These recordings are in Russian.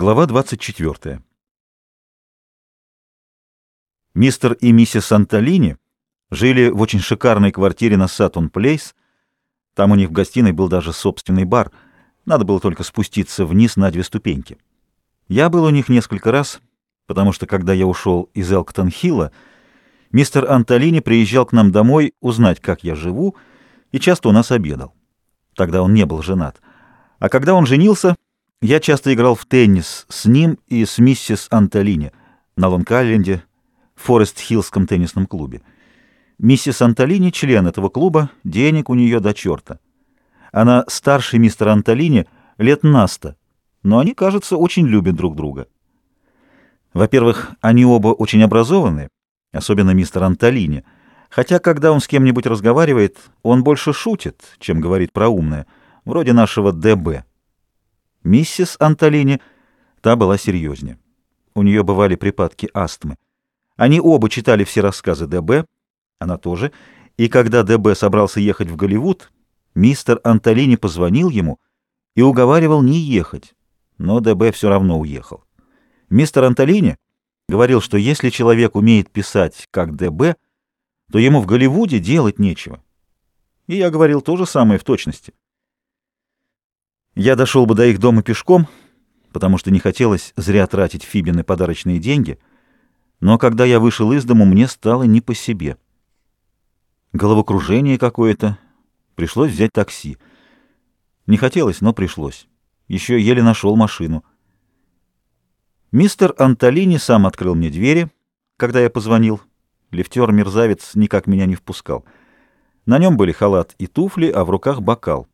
Глава 24. Мистер и миссис Санталини жили в очень шикарной квартире на Сатон-Плейс. Там у них в гостиной был даже собственный бар. Надо было только спуститься вниз на две ступеньки. Я был у них несколько раз, потому что, когда я ушел из Элктон-Хилла, мистер Анталини приезжал к нам домой узнать, как я живу, и часто у нас обедал. Тогда он не был женат. А когда он женился, я часто играл в теннис с ним и с миссис Анталини на Лонг-Айленде, в Форест-Хиллском теннисном клубе. Миссис Анталини — член этого клуба, денег у нее до черта. Она старше мистера Анталини лет на сто, но они, кажется, очень любят друг друга. Во-первых, они оба очень образованные, особенно мистер Анталини, хотя, когда он с кем-нибудь разговаривает, он больше шутит, чем говорит про умное, вроде нашего ДБ. Миссис Анталини, та была серьезнее. У нее бывали припадки астмы. Они оба читали все рассказы ДБ, она тоже, и когда ДБ собрался ехать в Голливуд, мистер Анталини позвонил ему и уговаривал не ехать, но ДБ все равно уехал. Мистер Анталини говорил, что если человек умеет писать как ДБ, то ему в Голливуде делать нечего. И я говорил то же самое в точности. Я дошел бы до их дома пешком, потому что не хотелось зря тратить Фибины подарочные деньги, но когда я вышел из дому, мне стало не по себе. Головокружение какое-то. Пришлось взять такси. Не хотелось, но пришлось. Еще еле нашел машину. Мистер Анталини сам открыл мне двери, когда я позвонил. Лифтер-мерзавец никак меня не впускал. На нем были халат и туфли, а в руках бокал.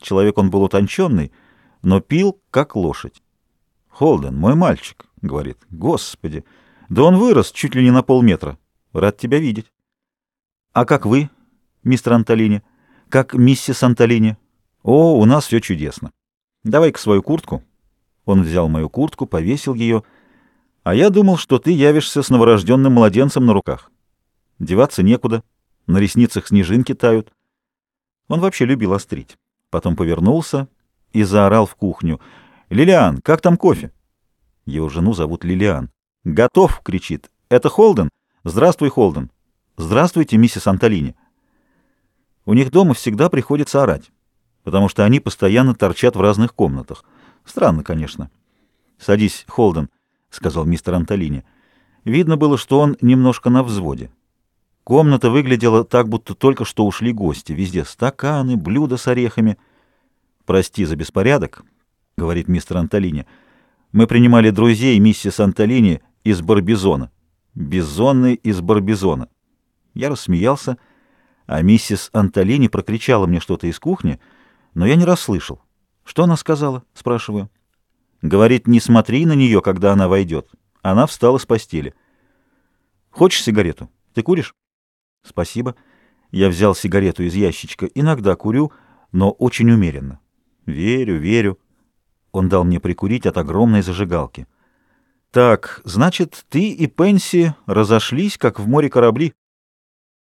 Человек он был утонченный, но пил, как лошадь. «Холден, мой мальчик», — говорит. «Господи, да он вырос чуть ли не на полметра. Рад тебя видеть». «А как вы, мистер Анталини? Как миссис Анталини?» «О, у нас все чудесно. Давай-ка свою куртку». Он взял мою куртку, повесил ее. «А я думал, что ты явишься с новорожденным младенцем на руках. Деваться некуда, на ресницах снежинки тают». Он вообще любил острить потом повернулся и заорал в кухню. «Лилиан, как там кофе?» Его жену зовут Лилиан. «Готов!» — кричит. «Это Холден? Здравствуй, Холден!» «Здравствуйте, миссис Анталини!» У них дома всегда приходится орать, потому что они постоянно торчат в разных комнатах. Странно, конечно. «Садись, Холден», — сказал мистер Анталини. Видно было, что он немножко на взводе. Комната выглядела так, будто только что ушли гости. Везде стаканы, блюда с орехами. «Прости за беспорядок», — говорит мистер Анталини. «Мы принимали друзей миссис Анталини из Барбизона. Бизонны из Барбизона». Я рассмеялся, а миссис Анталини прокричала мне что-то из кухни, но я не расслышал. «Что она сказала?» — спрашиваю. Говорит, не смотри на нее, когда она войдет. Она встала с постели. «Хочешь сигарету? Ты куришь?» «Спасибо». Я взял сигарету из ящичка. Иногда курю, но очень умеренно. «Верю, верю». Он дал мне прикурить от огромной зажигалки. «Так, значит, ты и Пенси разошлись, как в море корабли».